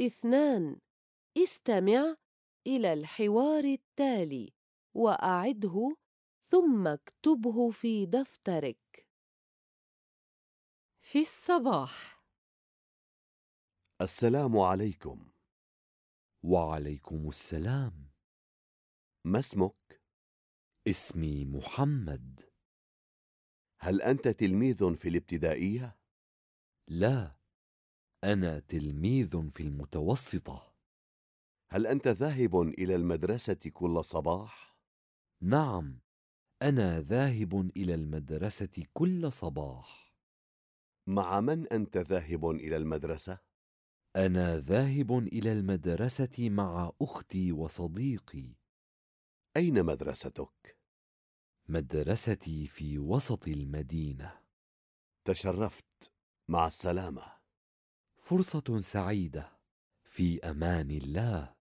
اثنان استمع إلى الحوار التالي وأعده ثم اكتبه في دفترك. في الصباح. السلام عليكم. وعليكم السلام. ما اسمك؟ اسمي محمد. هل أنت تلميذ في الابتدائية؟ لا. أنا تلميذ في المتوسطة هل أنت ذاهب إلى المدرسة كل صباح؟ نعم أنا ذاهب إلى المدرسة كل صباح مع من أنت ذاهب إلى المدرسة؟ أنا ذاهب إلى المدرسة مع أختي وصديقي أين مدرستك؟ مدرستي في وسط المدينة تشرفت مع السلامة فرصة سعيدة في أمان الله.